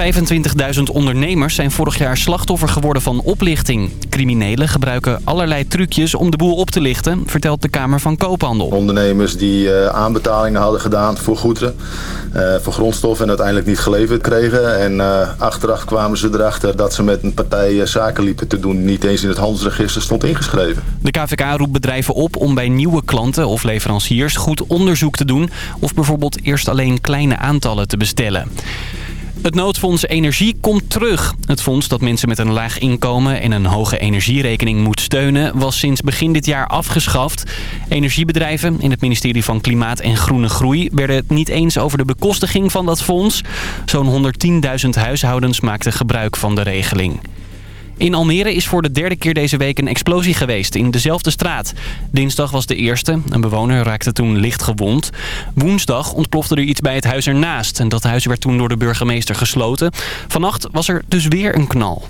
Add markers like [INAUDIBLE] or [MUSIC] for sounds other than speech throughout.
25.000 ondernemers zijn vorig jaar slachtoffer geworden van oplichting. Criminelen gebruiken allerlei trucjes om de boel op te lichten, vertelt de Kamer van Koophandel. Ondernemers die uh, aanbetalingen hadden gedaan voor goederen, uh, voor grondstoffen en uiteindelijk niet geleverd kregen. En uh, achteraf kwamen ze erachter dat ze met een partij zaken liepen te doen die niet eens in het handelsregister stond ingeschreven. De KVK roept bedrijven op om bij nieuwe klanten of leveranciers goed onderzoek te doen of bijvoorbeeld eerst alleen kleine aantallen te bestellen. Het noodfonds Energie komt terug. Het fonds dat mensen met een laag inkomen en een hoge energierekening moet steunen... was sinds begin dit jaar afgeschaft. Energiebedrijven in het ministerie van Klimaat en Groene Groei... werden het niet eens over de bekostiging van dat fonds. Zo'n 110.000 huishoudens maakten gebruik van de regeling. In Almere is voor de derde keer deze week een explosie geweest in dezelfde straat. Dinsdag was de eerste. Een bewoner raakte toen licht gewond. Woensdag ontplofte er iets bij het huis ernaast. En dat huis werd toen door de burgemeester gesloten. Vannacht was er dus weer een knal.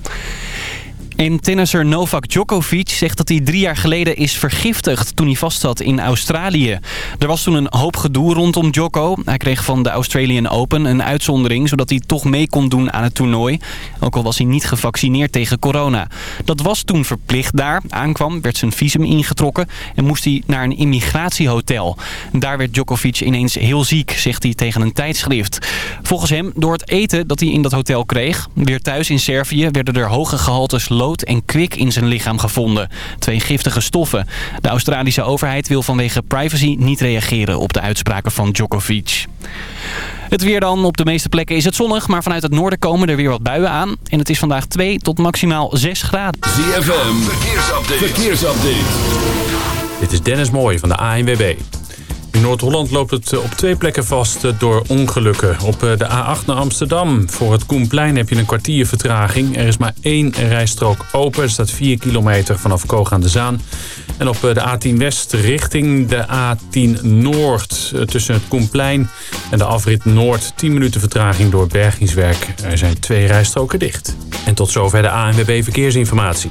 En tennisser Novak Djokovic zegt dat hij drie jaar geleden is vergiftigd toen hij vastzat in Australië. Er was toen een hoop gedoe rondom Djoko. Hij kreeg van de Australian Open een uitzondering zodat hij toch mee kon doen aan het toernooi. Ook al was hij niet gevaccineerd tegen corona. Dat was toen verplicht daar. Aankwam, werd zijn visum ingetrokken en moest hij naar een immigratiehotel. Daar werd Djokovic ineens heel ziek, zegt hij tegen een tijdschrift. Volgens hem door het eten dat hij in dat hotel kreeg. Weer thuis in Servië werden er hoge gehaltes en kwik in zijn lichaam gevonden. Twee giftige stoffen. De Australische overheid wil vanwege privacy niet reageren op de uitspraken van Djokovic. Het weer dan. Op de meeste plekken is het zonnig, maar vanuit het noorden komen er weer wat buien aan. En het is vandaag 2 tot maximaal 6 graden. ZFM, verkeersupdate. verkeersupdate. Dit is Dennis Mooij van de ANWB. In Noord-Holland loopt het op twee plekken vast door ongelukken. Op de A8 naar Amsterdam. Voor het Koenplein heb je een kwartier vertraging. Er is maar één rijstrook open. Er staat 4 kilometer vanaf Koog aan de Zaan. En op de A10 West richting de A10 Noord. Tussen het Koenplein en de afrit Noord. 10 minuten vertraging door bergingswerk. Er zijn twee rijstroken dicht. En tot zover de ANWB Verkeersinformatie.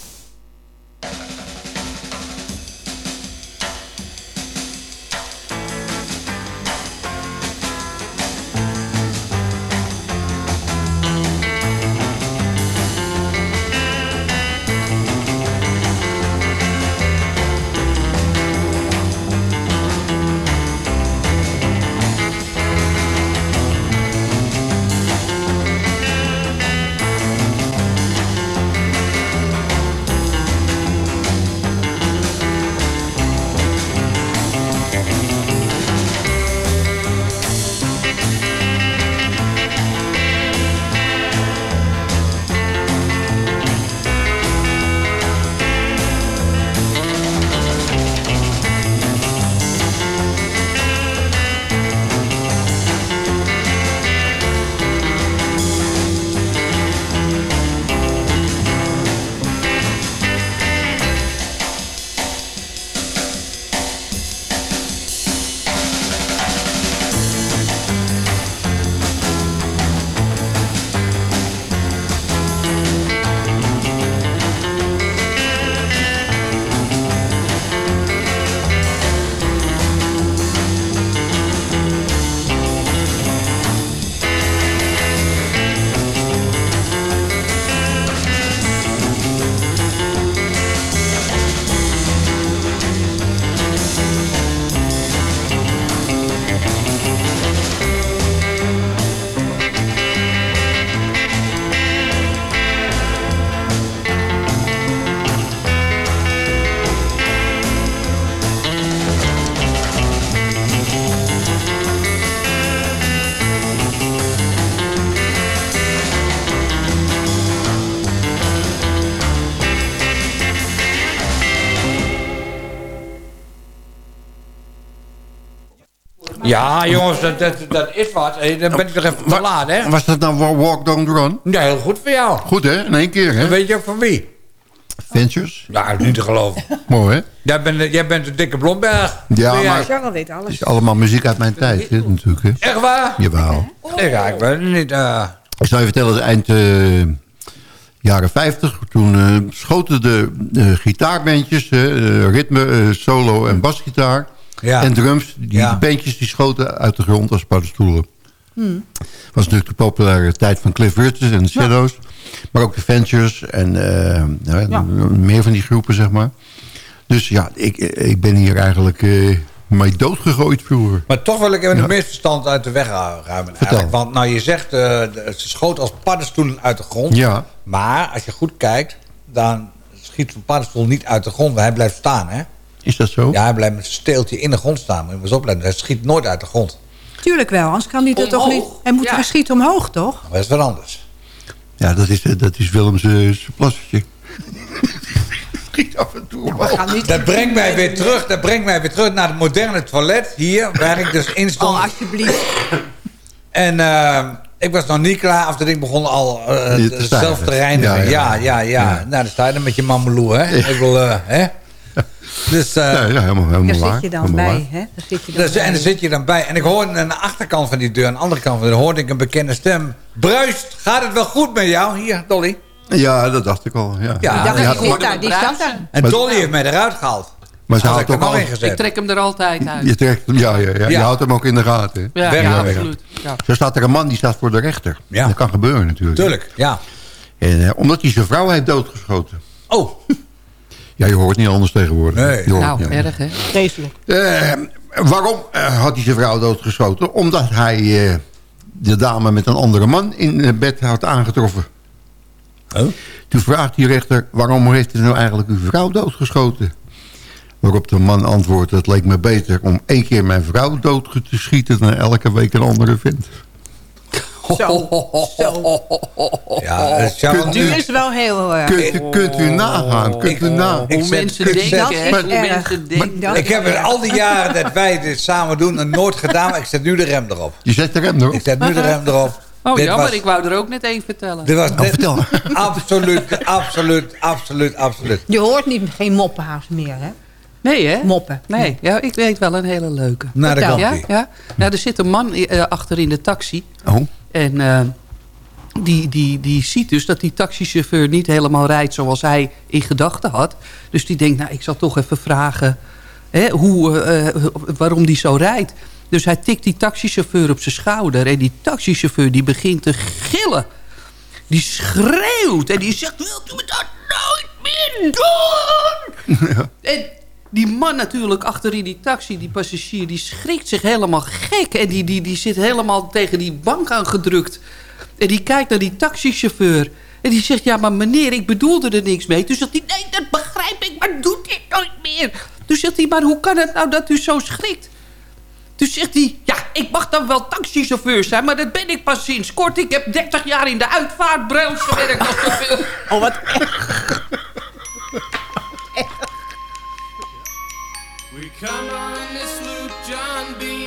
Ja, jongens, dat, dat, dat is wat. Hey, dan ben ik nog even te laat, hè? Was dat nou wa- Walk Don't Run? Ja, heel goed voor jou. Goed hè, in één keer hè? Weet je ook van wie? Ventures. Ja, niet te geloven. Mooi hè? Jij bent, jij bent de dikke Blomberg. Ja, Ben maar- Charles weet Het alles. is allemaal muziek uit mijn tijd hè, natuurlijk hè? Echt waar? Jawel. Ja, ik weet het niet. eh. Ik zou je vertellen, dat eind eh, jaren 50, toen eh, schoten de eh, gitaarbandjes, eh, eh, ritme, eh, solo en basgitaar Ja. en drums, die Ja. bandjes die schoten uit de grond als paddenstoelen. was natuurlijk de populaire tijd van Cliff Richard en de Shadows. Maar ook de Ventures en eh, nou, Ja. meer van die groepen, zeg maar. Dus ja, ik, ik ben hier eigenlijk eh mee doodgegooid vroeger. Maar toch wil ik even het misverstand uit de weg ruimen. Eigenlijk. Want nou, je zegt, eh, de- ze schoot als paddenstoelen uit de grond. Ja. Maar als je goed kijkt, dan schiet zo'n paddenstoel niet uit de grond. Maar hij blijft staan, hè? Is dat zo? Ja, hij blijft met zijn steeltje in de grond staan. Moet je eens opletten. Hij schiet nooit uit de grond. Tuurlijk wel, anders kan hij er toch niet... Hij moet Ja. ja. schieten omhoog, toch? Maar dat is wat anders. Ja, dat is, eh, dat is Willems. [LAUGHS] Schiet af en toe omhoog. Dat brengt mij weer terug, dat brengt mij weer terug naar het moderne toilet hier, waar ik dus in stond. Oh, alsjeblieft. [COUGHS] En eh, ik was nog niet klaar, of dat ding begon al eh, zelf te reinigen. Ja, Ja, ja, ja. ja. Nou, dan sta je dan met je mameloe, hè? Ik wil, eh, hè? Dus, eh, Ja, ja, helemaal, helemaal Daar waar. zit je dan helemaal bij, hè? Daar zit je dan dus, en dan zit je dan bij. En ik hoorde aan de achterkant van die deur, aan de andere kant van de deur, hoorde ik een bekende stem. Bruist, gaat het wel goed met jou? Hier, Dolly. Ja, dat dacht ik al. Ja. Ja, die die had zit daar, die staat daar. En Dolly heeft mij eruit gehaald. Maar ze Had houdt ik er ook al... Ik trek hem er altijd uit. Je, trekt, hem- ja, ja, ja, je houdt hem ook in de gaten. hè? Ja, ja, ja, absoluut. Ja. Zo staat er een man die staat voor de rechter. Ja. Dat kan gebeuren natuurlijk. Tuurlijk, ja. En, eh, omdat hij zijn vrouw heeft doodgeschoten. Oh, Ja, je hoort niet anders tegenwoordig. Nee. Je hoort Nou, erg hè. Vreselijk. Eh, waarom eh, had hij zijn vrouw doodgeschoten? Omdat hij eh, de dame met een andere man in bed had aangetroffen. Oh? Toen vraagt die rechter, waarom heeft hij nou eigenlijk uw vrouw doodgeschoten? Waarop de man antwoordt, het leek me beter om één keer mijn vrouw dood te schieten... dan elke week een andere vent. Zo, zo. ja. eh, Charles, Nu is het wel heel... eh, Kunt, u- kunt u nagaan, kunt u nagaan. Ik Hoe zet- mensen denken, Ik heb al die jaren dat wij dit samen doen en nooit gedaan. Maar ik zet nu de rem erop. Je zet de rem erop. Ik zet nu de rem erop. [LAUGHS] Oh Dit jammer, was- ik wou er ook net één vertellen. Dit was Oh, vertel. [LAUGHS] absoluut, absoluut, absoluut, absoluut. Je hoort niet, geen moppenhaas meer, hè? Nee hè? Moppen. Nee, ja, ik weet wel een hele leuke. Nou, Vertel. komt Ja, ja. Nou, er zit een man eh, achter in de taxi. Oh, En eh, die, die, die ziet dus dat die taxichauffeur niet helemaal rijdt zoals hij in gedachten had. Dus die denkt, nou, ik zal toch even vragen hè, hoe, eh, waarom die zo rijdt. Dus hij tikt die taxichauffeur op zijn schouder. En die taxichauffeur die begint te gillen. Die schreeuwt en die zegt, wilt u me dat nooit meer doen? [LAUGHS] En die man natuurlijk achter in die taxi, die passagier, die schrikt zich helemaal gek. En die, die, die zit helemaal tegen die bank aangedrukt. En die kijkt naar die taxichauffeur. En die zegt, ja, maar meneer, ik bedoelde er niks mee. Toen zegt hij, nee, dat begrijp ik, maar doe dit nooit meer. Toen zegt hij, maar hoe kan het nou dat u zo schrikt? Toen zegt hij, ja, ik mag dan wel taxichauffeur zijn... maar dat ben ik pas sinds kort. Ik heb 30 jaar in de uitvaartbranche gewerkt. als zoveel. Oh, wat We come on this loop, John B.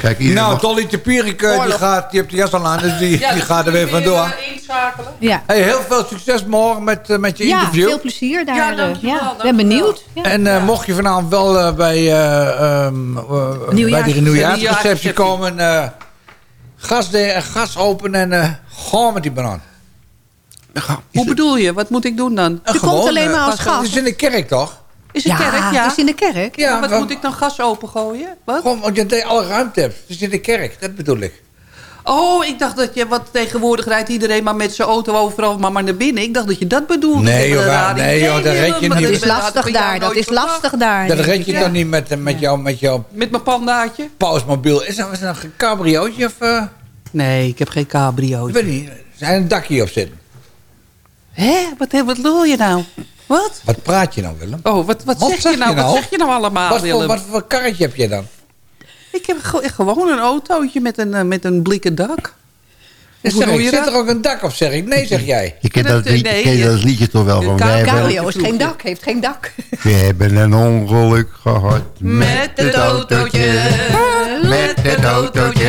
Kijk, Nou, mag- Dolly de Pierik, eh, die, gaat, die heeft de jas al aan, dus die, die gaat er weer vandoor. inschakelen. Ja, Hey, heel veel succes morgen met, eh, met je ja interview. veel plezier daar. Ja, eh, dankjewel, ja. dankjewel. ben benieuwd. Ja. En eh, mocht je vanavond wel bij, eh, ehm, eh, bij die nieuwjaarsreceptie komen, eh gas, de, gas open en eh gewoon met die banaan. Hoe bedoel je? Wat moet ik doen dan? Je komt alleen maar als Het gast. is in de kerk, toch? Is het Ja, kerk? Ja. het is in de kerk. Ja, wat want- moet ik dan gas opengooien? Wat? Gewoon, want je alle ruimte hebt. Het is in de kerk, dat bedoel ik. Oh, ik dacht dat je, wat tegenwoordig rijdt iedereen maar met zijn auto overal maar, maar naar binnen. Ik dacht dat je dat bedoelde. Nee, joh, nee, joh, dat red je niet. Dat is lastig jou daar. Dat is lastig daar. Dat red ik. je Ja. toch niet met, eh, met, jou, met jouw Met mijn pandaatje? pausmobiel. Is dat, is dat een cabriootje of... eh, Nee, ik heb geen cabrio. ik weet niet. Er zijn een dakje op zitten. Hé, wat, wat bedoel je nou? Wat? Wat praat je nou, Willem? Oh, wat, wat, Wat zeg, zeg je nou? nou? Wat zeg je nou allemaal, wat, voor, Willem? wat voor karretje heb je dan? Ik heb ge- gewoon een autootje met een, eh, met een blikken dak. Hoe zit er ook een dak op, zeg ik. Nee, zeg jij. Je kent Dat, dat, lied- nee, ken je dat liedje toch wel? Van, Cabrio is geen dak, heeft geen dak. we hebben een ongeluk gehad. Met het autootje. Met het autootje.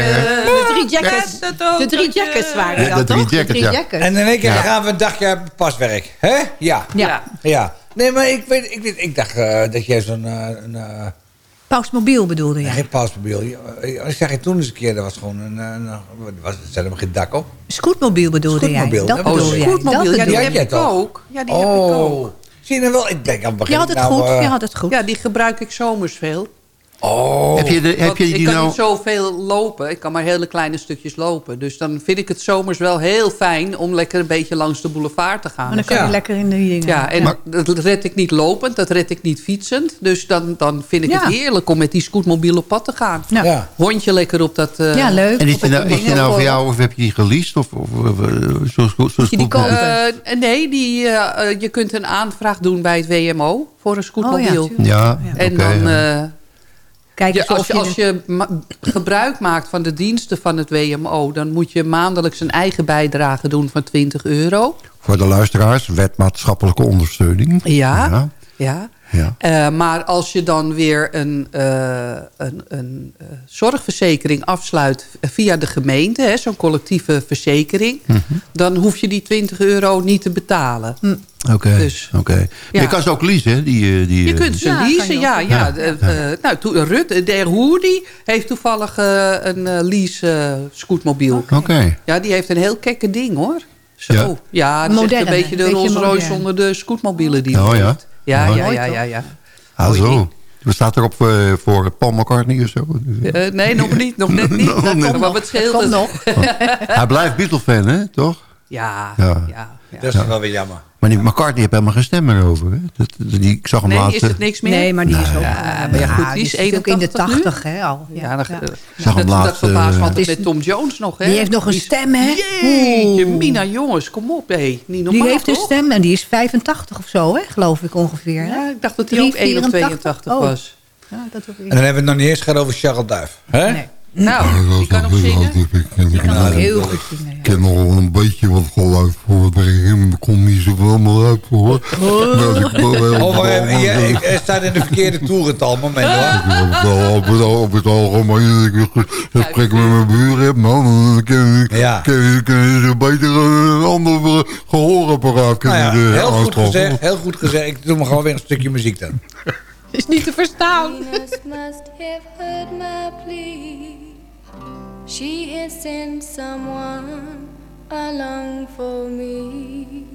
De drie jackets. De drie jackets waren Ja, dat, de drie toch? jackets, de drie ja. jackets. En in één keer Ja. gaan we een dagje paswerk. Hè? Ja. ja. Ja. Nee, maar ik, weet, ik, weet, ik dacht eh, dat jij zo'n... eh, een, eh, Pausmobiel bedoelde jij? Geen pausmobiel. Ik zeg je toen eens een keer, dat was gewoon een... een, een was, er zat helemaal geen dak op. Scootmobiel bedoelde Scootmobiel, jij? Dat dat Oh, scootmobiel. Dat Ja, die heb ik toch? ook. Ja, die heb ik ook. Zie je nou wel? Ik denk, aan het begin Je had het nou, goed, eh, je had het goed. Ja, die gebruik ik zomers veel. Oh. Heb je, de, heb Want je ik die kan nou... niet zoveel lopen. Ik kan maar hele kleine stukjes lopen. Dus dan vind ik het zomers wel heel fijn om lekker een beetje langs de boulevard te gaan. Maar dan kan Ja. je lekker in die dingen. Ja, en Maar- dat red ik niet lopend, dat red ik niet fietsend. Dus dan, dan vind ik Ja. het heerlijk om met die scootmobiel op pad te gaan. Ja. Ja. Hondje lekker op dat... eh, Ja, leuk. En is die nou, is die ding nou voor jou of heb je die geleased? Of, of, of, eh, zo, zo, kopen? Eh, nee, die, je kunt een aanvraag doen bij het WMO voor een scootmobiel. Oh, ja, tuurlijk. Ja, en oké, dan, ja. eh, Kijk eens als, je, je... als je ma- gebruik maakt van de diensten van het WMO... dan moet je maandelijks een eigen bijdrage doen van 20 euro. Voor de luisteraars, wet maatschappelijke ondersteuning. Ja. Ja, Ja. Ja. Eh, maar als je dan weer een, eh, een, een eh, zorgverzekering afsluit via de gemeente... hè, zo'n collectieve verzekering... Mhm. dan hoef je die 20 euro niet te betalen. Oké, Dus, oké. Ja. Je kan ze ook leasen, hè? Die, die, Je kunt ze Ja, leasen, ja. ja. Ja. nou, Rut, de Hoerdi heeft toevallig een eh, lease eh, scootmobiel. Oké. Ja, die heeft een heel kekke ding, hoor. Zo. Ja. Ja, dat is een beetje de Rolls Royce onder de scootmobielen die Oh, ja? Ja, ja, ja, ja, ja. Ah, zo. We staat erop eh, voor Paul McCartney of zo. Eh, nee, nog niet. Nog net niet. [LAUGHS] Dat komt maar wat scheelt nog. [LAUGHS] Hij blijft Beatle-fan, hè? Toch? Ja, Ja. ja. ja. Dat is wel weer jammer. Maar die McCartney heeft helemaal geen stem meer over, hè? Dat, dat- die, ik zag hem Nee, laatst... is het niks meer? Nee, maar die is ook... Ja, maar ja, goed, die is zit ook in de 81 nu. 80, hè, al. Ja, dat, Ja. eh, Zag hem dat, dat laatst, verbaast me eh, altijd Is- met Tom Jones nog, hè? Die heeft nog een Die- stem, hè? Jeetje. Mina, jongens, kom op, hé. Niet normaal, Die heeft een stem en die is 85 of zo, hè, geloof ik ongeveer. Hè? Ja, ik dacht dat hij ook 1 of 82 Oh. was. Ja, dat ook En dan hebben we het nog niet eens gehad over Charles Duif. Hè? Nee. Nou, die kan nog zingen. Die kan ook heel goed zingen. Ik ken nog wel een beetje wat geluid voorbrengen. Er komt niet zoveel meer uit hoor. [LAUGHS] Ik Oh, maar je, zeggen. ik- hij staat in de verkeerde toerental. Moment hoor. Op het, op het, op het algemeen, ik een gesprek met mijn buren heb, man, dan kunnen kunnen ze beter een ander gehoorapparaat Nou kunnen ja, ze heel goed gezegd. Heel goed gezegd. Ik doe maar gewoon weer een stukje muziek dan. Is niet te verstaan. Venus must have heard my plea. She has sent someone along for me.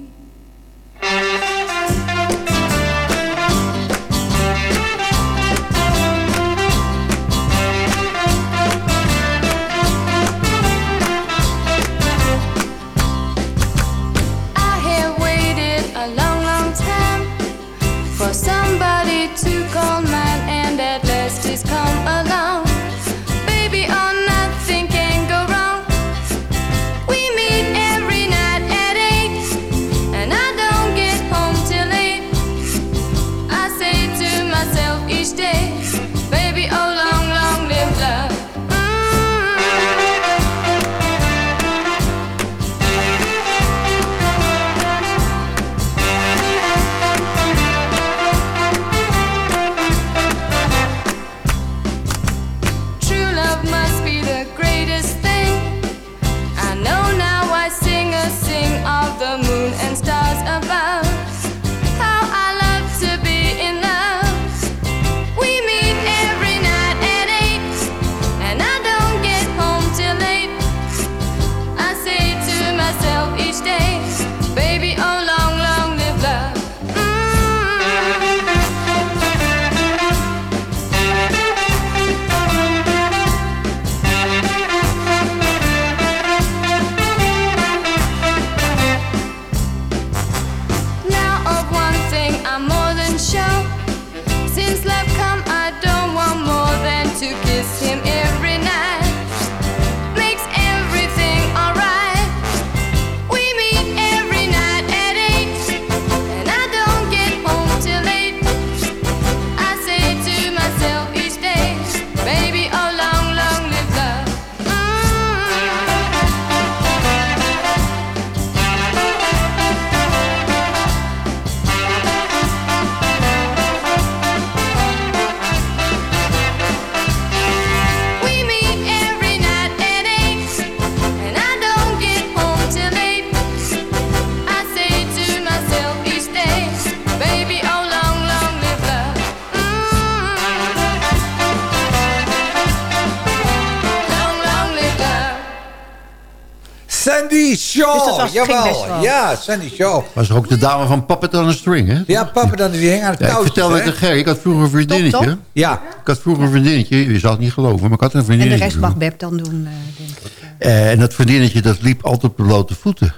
Ging Jawel. best wel. Ja, Sandy Shaw. Was er ook de dame van Puppet on a String, hè? Ja, papa, dan die hing aan het Ja, ik touwtje. vertelde het ik had vroeger een vriendinnetje. Top, top. Ja. Ik had vroeger een vriendinnetje, je zou het niet geloven, maar ik had een En de vriendinnetje. rest mag Beb dan doen, eh, denk ik. Eh, en dat vriendinnetje, dat liep altijd op de blote voeten.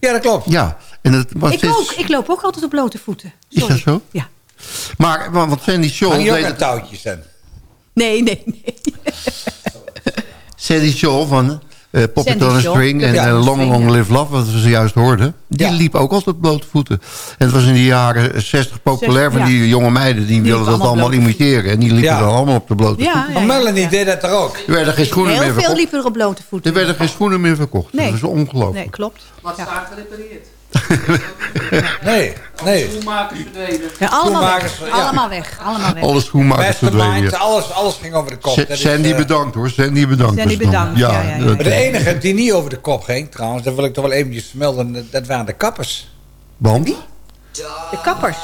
ja, dat klopt. Ja, en dat was Ik steeds- ook. Ik loop ook altijd op blote voeten. Is Sorry. dat zo? Ja. Maar, want want Sandy Shaw... Hang je ook aan touwtjes dan? Nee, nee, nee. Sandy Shaw van Sandy on a. String en Ja. Long Long. Live Love, wat we zojuist hoorden. Die Ja. liep ook altijd op blote voeten. En het was in de jaren 60 populair van ja. die jonge meiden. Die, wilden dat allemaal blote imiteren. En die liepen Ja. dan allemaal op de blote Ja, voeten. ja, Maar ja, Melanie deed dat er ook. Er werden geen schoenen Heel meer veel verkocht. liepen er op blote voeten. Er werden geen schoenen meer verkocht. Nee. Dat is ongelooflijk. Nee, klopt. Wat Ja. staat gerepareerd? [LAUGHS] Nee, nee. Schoenmakers verdwenen. Ja, allemaal Schoenmakers, weg. ja. Allemaal weg. Allemaal weg. Alle schoenmakers verdwenen. Ja. alles, alles ging over de kop. Dat is, Sandy eh, bedankt hoor. Sandy bedankt. Sandy dan. bedankt, ja, ja, ja. Maar de enige die niet over de kop ging, trouwens, dat wil ik toch wel eventjes melden, dat waren de kappers. Want? De kappers.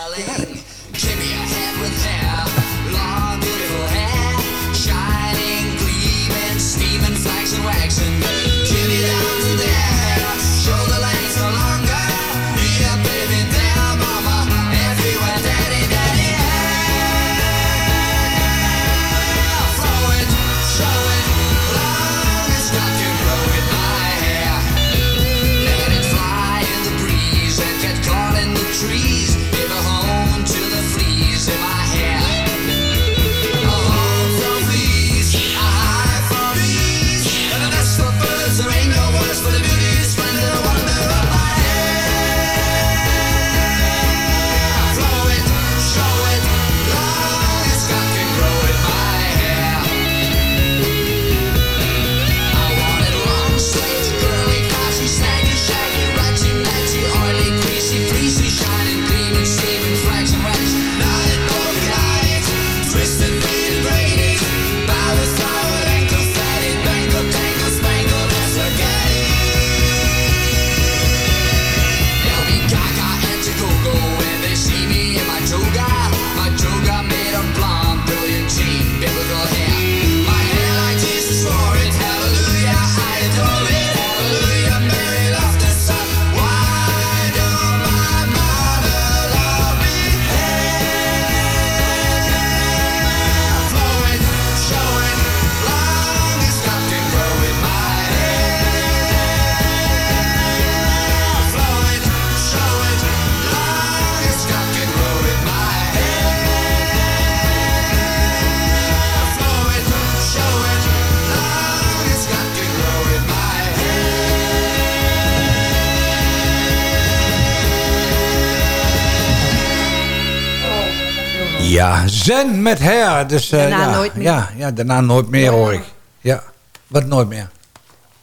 Zen met her. Dus, eh, Daarna ja, nooit meer. Ja, ja, daarna nooit meer hoor ik. Ja, wat nooit meer?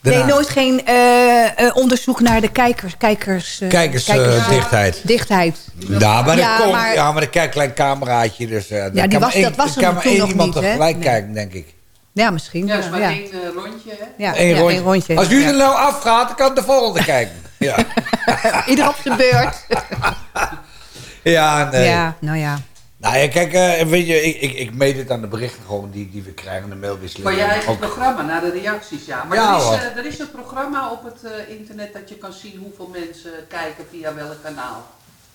Nee, nooit geen eh, eh, onderzoek naar de kijkers, kijkers, eh, Kijkersdichtheid. dichtheid. Ja, maar, Ja, komt, maar- ja, maar een kijk, klein cameraatje. Dus, eh, daar die kan was- maar één- dat was er kan maar toen één nog iemand niet, tegelijk Nee. kijken, denk ik. Ja, misschien. Ja, is maar ja. één rondje, hè? Ja, Eén ja, rondje. één rondje. Als jullie ja. er nou afgaat, dan kan de volgende [LAUGHS] kijken. Ja, Ieder op zijn beurt. ja nee. Ja, nou ja. Nou ja, kijk, eh, weet je, ik, ik, ik meet het aan de berichten gewoon die, die we krijgen, de mailwisseling. Van je eigen Ook- programma, naar de reacties, ja. Maar Ja, er, is, eh, er is een programma op het eh, internet dat je kan zien hoeveel mensen kijken via welk kanaal.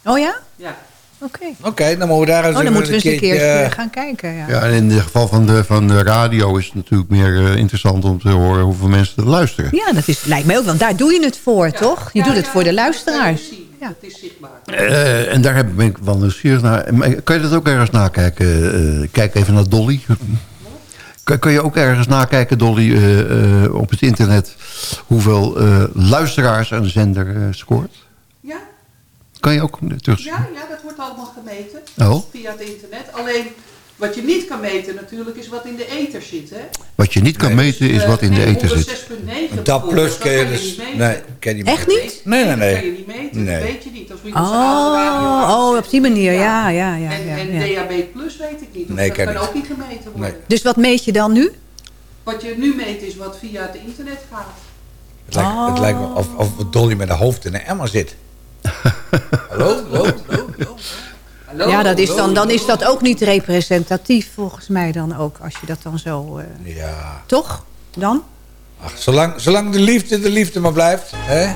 Oh ja? Ja. Oké. Oké, dan moeten we daar eens Oh, dan even moeten we eens een keertje, keer gaan kijken. Ja. Ja, en in het geval van de, van de radio is het natuurlijk meer interessant om te horen hoeveel mensen er luisteren. Ja, dat is, lijkt mij ook, want daar doe je het voor, toch? Je Ja, doet het ja, voor de luisteraars. Ja. Het is zichtbaar. Eh, en daar heb- ben ik wel nieuwsgierig naar. Maar Kan je dat ook ergens nakijken? Eh, kijk even naar Dolly. [LAUGHS] Kan, kan je ook ergens nakijken, Dolly, eh, eh, op het internet... hoeveel eh, luisteraars een zender eh, scoort? Ja, Kan je ook terugzien? ja, ja, dat wordt allemaal gemeten Oh. via het internet. Alleen wat je niet kan meten natuurlijk is wat in de ether zit, hè? Wat je niet kan meten is wat in de ether zit. 6.9 Dat plus kun je kan dus... niet meten. Nee, ken je Echt niet? Nee, nee, nee. Dat kan je niet meten, Nee. dat weet je niet. Oh, oh, op die manier. Ja. Ja, ja, ja. En, ja, en ja. DAB Plus weet ik niet. Nee, dat kan ook niet gemeten worden. Nee. Dus wat meet je dan nu? Wat je nu meet is wat via het internet gaat. Het lijkt, het lijkt me of, of Dolly met haar hoofd in een emmer zit. [LAUGHS] hallo, hallo, hallo, hallo. Ja, dat is dan, dan is dat ook niet representatief volgens mij dan ook. Als je dat dan zo... Eh, ja. Toch? Dan? Ach, zolang, zolang de liefde de liefde maar blijft. Hè?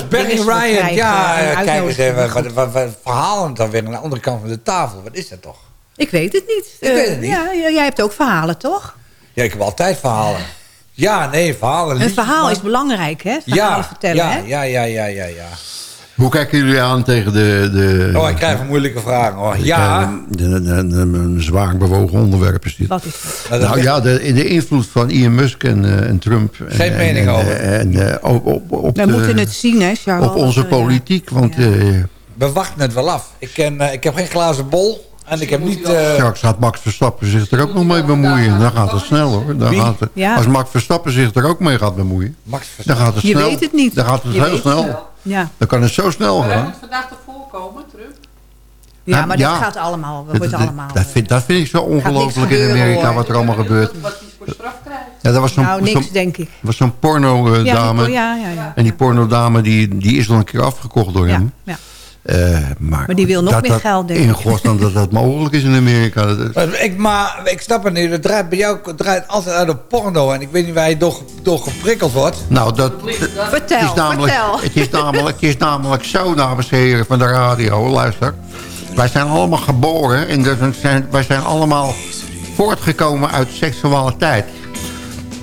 jongens, Barry Ryan. Ja, eh, kijk eens even. Wat, verhalen dan weer aan de andere kant van de tafel. Wat is dat toch? Ik weet het niet. Ik weet het eh, niet. Ja, jij hebt ook verhalen, toch? Ja, ik heb altijd verhalen. Ja, nee, verhalen. Een verhaal is belangrijk, hè? Ja, vertellen, ja. Ja, ja, ja, ja, ja. Hoe kijken jullie aan tegen de... de Oh, ik krijg een moeilijke vraag hoor. Ja, de- een zwaar bewogen onderwerp is dit. Wat is dat? Nou, Nou ja, de, de invloed van Ian Musk en, eh, en Trump. Geen en, mening en, over. En, eh, op, op, op, We de- moeten het zien, hè, Charles? op onze politiek. Want Ja. eh, we wachten het wel af. Ik, ken, eh, ik heb geen glazen bol. En ik heb niet... eh, straks gaat Max Verstappen zich er ook nog mee bemoeien. Dan gaat het snel hoor. Dan gaat het, Ja. Als Max Verstappen zich er ook mee gaat bemoeien. Max Dan Verstappen. gaat het Je snel. weet het niet. Dan gaat het Je heel snel. Ja. Dan kan het zo snel Maar hij gaan. moet vandaag ervoor komen, terug. ja, Ja, maar ja. dat gaat allemaal. Dat wordt allemaal. dat, vind, dat vind ik zo ongelooflijk in Amerika wat er allemaal gebeurt. Wat hij voor straf krijgt. Ja, dat was zo'n nou, niks, zo'n- denk ik. was zo'n porno-dame. Ja, die- ja, ja, ja. En die pornodame die, die is al een keer afgekocht door Ja, hem. ja. Eh, maar, Maar die wil nog dat, meer dat geld, denk In godsnaam dat dat mogelijk is in Amerika. Dat is- Maar Ik, maar ik snap het niet. Het draait bij jou het draait altijd uit op porno. En ik weet niet waar je door, door geprikkeld wordt. nou, dat, Vertel, het, is namelijk, vertel. het, is namelijk, het is namelijk zo, dames en heren van de radio. Luister. Wij zijn allemaal geboren en dus zijn, wij zijn allemaal voortgekomen uit seksualiteit.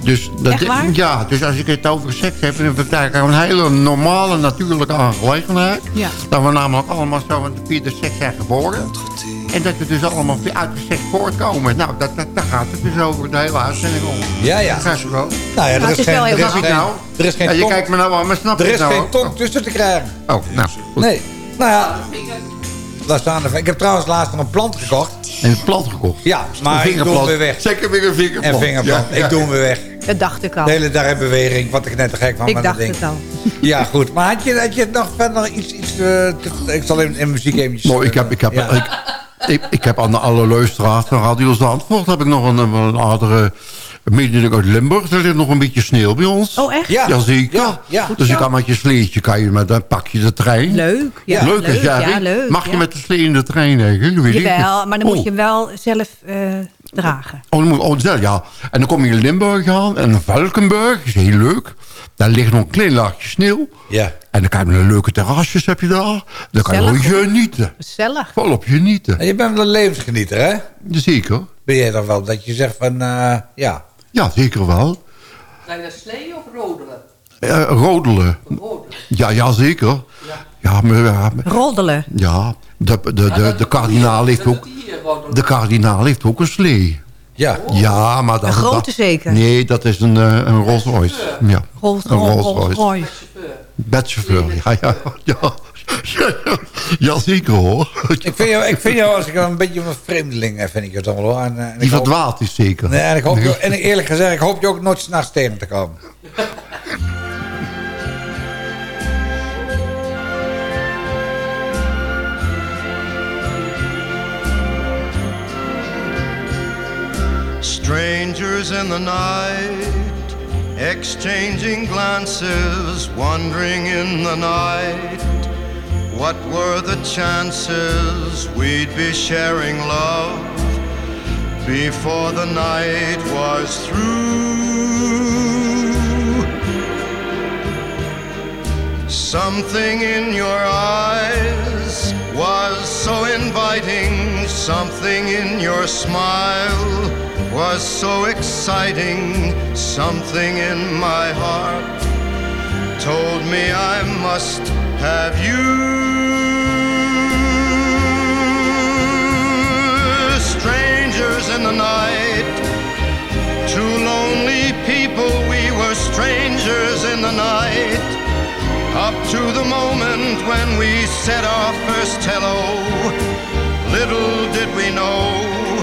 Dus dat, Echt waar? Ja, dus als ik het over seks heb, dan is het eigenlijk een hele normale, natuurlijke aangelegenheid. Ja. Dat we namelijk allemaal zo via de seks zijn geboren. En dat we dus allemaal uit de seks voortkomen. Nou, dat, dat, daar gaat het dus over de hele uitzending om. Ja, ja. Je wel? Nou ja, er is is wel geen, er is nou? er is geen Ja, je kijkt me nou aan, maar snap je er het is nou? geen tong tussen te krijgen. Oh, nou, goed. Nee. Nou ja, Ik heb trouwens laatst nog een plant gekocht. En het plant gekocht. Ja, maar Een ik doe hem vingerplant. weer weg. Zeker weer een vingerplant. En vingerplant. Ja, ja. Ik doe hem weer weg. Dat dacht ik al. De hele dag in beweging. Wat ik net te gek van Ik dacht ding. het al. Ja, goed. Maar had je, had je nog verder iets... iets eh, te- ik zal in, in muziek eventjes... Nou, ik heb, ik heb, Ja. ik, ik, ik heb aan de alle luisteraars van Radio Zandvoort... heb ik nog een, een aardige mededing uit Limburg. Er ligt nog een beetje sneeuw bij ons. Oh, echt? Ja. Jazeker. Ja, ja. dus je kan met je sleetje, kan je met, dan pak je de trein. Leuk. Ja, leuk, is ja, ja, leuk. Mag je ja. met de slee in de trein eigenlijk? Weet ik Jawel, niet. maar dan moet Oh. je wel zelf eh, dragen. Oh, dan moet, oh, dat, ja. En dan kom je in Limburg aan. En Valkenburg is heel leuk. Daar ligt nog een klein laagje sneeuw. Ja. En dan kan je met een leuke terrasjes heb je daar. Dan kan je genieten. Gezellig. Volop genieten. En je bent wel een levensgenieter, hè? Zeker. Ben jij dan wel dat je zegt van... eh, ja. Ja, zeker wel. Ga je naar slee of rodelen? Eh, rodelen. Rodelen. Ja, ja, zeker. Ja, maar, ja, maar- Roddelen. ja de, de, de, de, kardinaal heeft ook, rodelen. de kardinaal heeft ook een slee. Ja. Ja, maar dat... Een grote dat- zeker? Nee, dat is een, eh, een Rolls Royce. Ja, Rolls een Rolls Royce. Royce. Bedchauffeur, ja, ja, ja. Ja, zeker hoor. Ik vind jou, ik vind jou als ik een beetje een vreemdeling eh, vind ik het allemaal hoor. En, eh, en Die verdwaald is zeker. Nee, en, ik hoop, en eerlijk gezegd, ik hoop je ook nooit s'nachts tegen te komen. Strangers in the night, exchanging glances, wandering in the night. What were the chances we'd be sharing love before the night was through? Something in your eyes was so inviting, something in your smile was so exciting, something in my heart told me I must have you. Strangers in the night, two lonely people, we were strangers in the night. Up to the moment when we said our first hello, little did we know,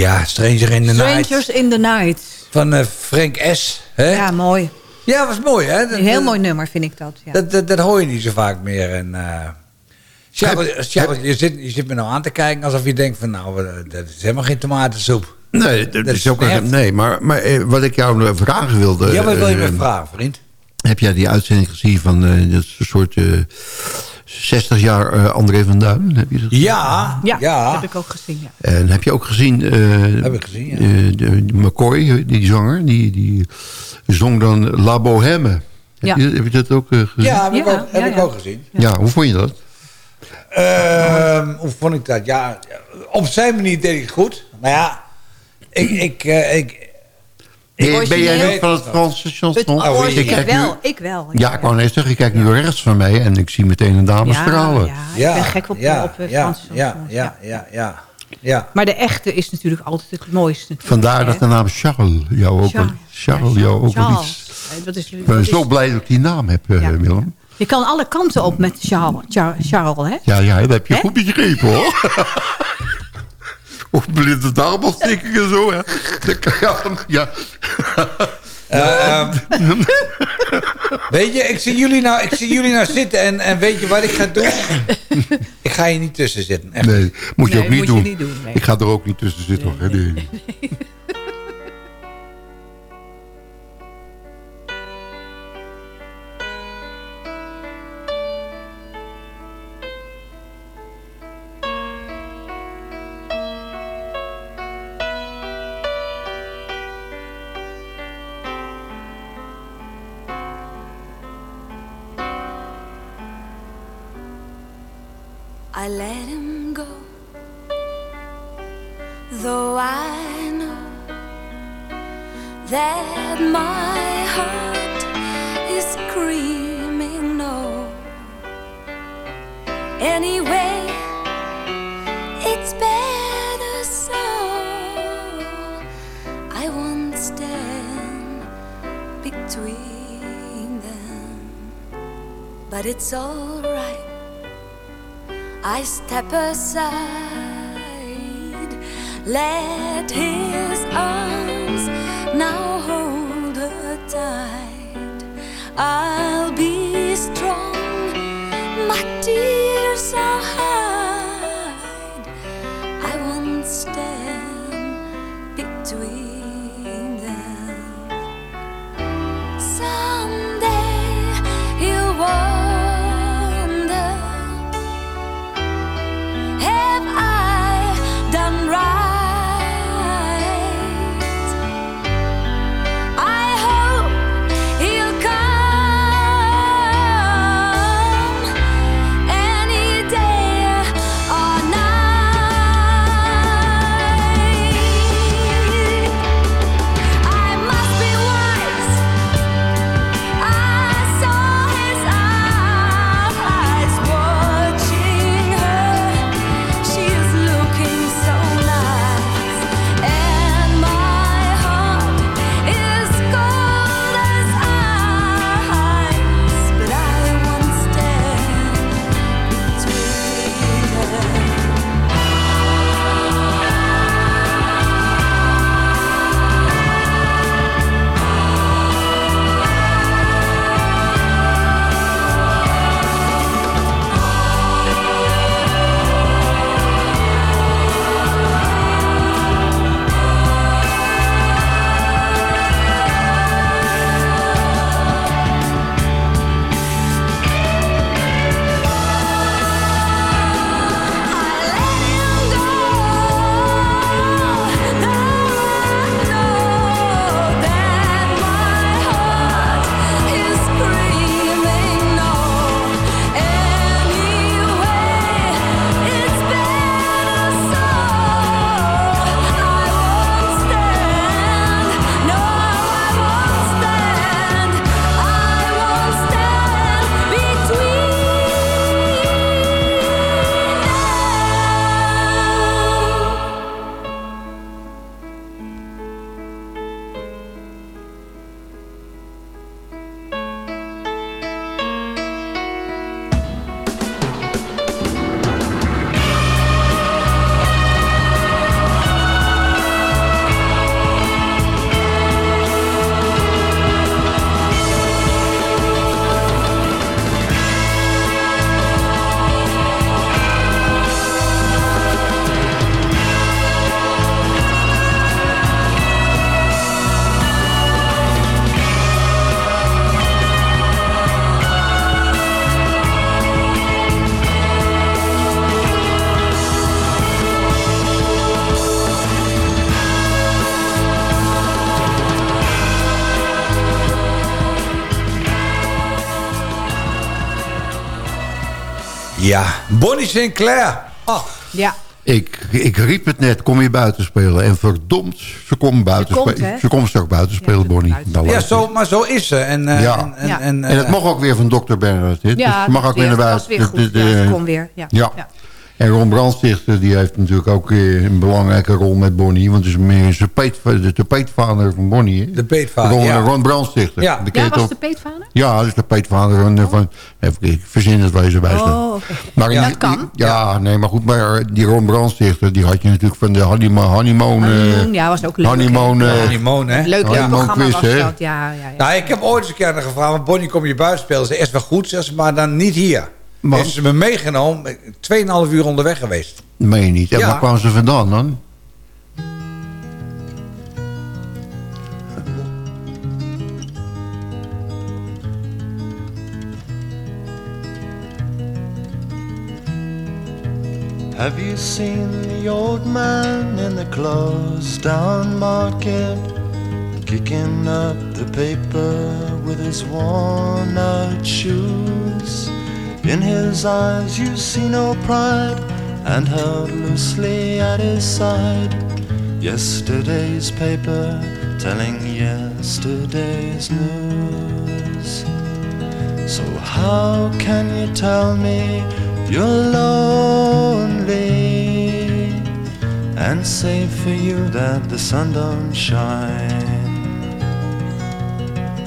Ja, Stranger in the Night. Strangers in the Night. Van eh, Frank S. Hè? Ja, mooi. Ja, was mooi, hè? Dat- Een heel dat- mooi nummer vind ik dat. Ja. Dat, dat, dat hoor je niet zo vaak meer. En, eh Charles, Charles, je, zit, je zit me nou aan te kijken alsof je denkt van... nou, dat is helemaal geen tomatensoep. Nee, dat, Dat is ook nergt. nee maar, maar wat ik jou nog vragen wilde... ja, wat wil je me vragen, vriend? Heb jij die uitzending gezien van eh, dat soort eh 60 jaar eh, André van Duin? Heb je dat Ja, ja, ja. heb ik ook gezien. Ja. En heb je ook gezien... eh, Heb ik gezien, ja. eh, de, de McCoy, die zanger, die, die zong dan La Bohème. Heb, je, heb je dat ook gezien? Ja, heb, ik, Ja, ook, heb ja, ik ja. ook gezien. Ja, hoe vond je dat? Ehm, hoe vond ik dat? Ja, op zijn manier deed ik het goed. Maar ja, ik... ik, eh, ik Ben, jij niet van het Franse chanson? Oh, origineel- Ik kijk nu- wel, ik wel. Ja, ik wou net zeggen, ik kijk nu rechts van mij en ik zie meteen een dame ja, stralen. ja, ja, ik ben gek op, ja, op eh, ja, Franse ja, chansons, ja, ja, ja, ja. Maar de echte is natuurlijk altijd het mooiste. natuurlijk, Vandaar hè? dat de naam Charles jou ook, Charles. Charles Ja, jou ook Charles. iets... Dat is, dat zo blij dat ik die naam heb, eh, Ja. Willem. je kan alle kanten op met Charles, Charles, Charles hè? Ja, ja, dat heb je goed begrepen, hoor. [LAUGHS] [LAUGHS] Of blinde darmontsteking en zo, hè. Dat kan- Ja, ja. Eh, ehm, weet je, ik zie jullie nou, ik zie jullie nou zitten en, en weet je wat ik ga doen? ik ga hier niet tussen zitten. Echt. Nee, moet je Nee, ook niet moet je doen. niet doen, nee. Ik ga er ook niet tussen zitten. Nee. That my heart is screaming no. Anyway, it's better so. I won't stand between them, but it's alright. I step aside, let his arms now Ja, Bonnie Sinclair. Oh. Ja. Ik, ik riep het net, kom je buiten spelen. En verdomd, ze komt buiten Ze komt, spelen. Ze komt straks buiten spelen, Bonnie. Nou, Ja, luister. zo, maar zo is ze. En, eh, Ja. en, en, Ja. en, En het eh, mag ook weer van dokter Bernhard. Hè? Ja, dus mag dat ook weer naar buiten. dat weer De- goed. de- Ja, de- ze komt weer. Ja. En Ron Brandstichter die heeft natuurlijk ook eh, een belangrijke rol met Bonnie. Want het is meer de, de peetvader van Bonnie. De peetvader, Ron, ja. Ron Brandstichter. Ja. Ja, was toch? de peetvader? Ja, dat is de peetvader van... van even, ik verzin het wezen bij staan. Oh. Maar Ja, die- dat kan. Ja, nee, maar goed. Maar die Ron Brandstichter, die had je natuurlijk van de honeymoon... honeymoon, eh, ja, was ook leuk. honeymoon, eh, Honeymoon, hè? Leuk, leuk Ja. programma Quiz, was hè? dat. Ja, ja, ja. Nou, ik heb ooit eens een keer gevraagd... Bonnie, kom je buiten spelen? Ze is wel goed, zegt ze, maar dan niet hier. Maar- Heeft ze me meegenomen, 2,5 uur onderweg geweest. meen je niet. En Ja. waar kwamen ze vandaan dan? Have you seen the old man in the closed down market? Kicking up the paper with his worn out shoes. In his eyes you see no pride, and held loosely at his side. Yesterday's paper telling yesterday's news. So how can you tell me you're lonely and say for you that the sun don't shine?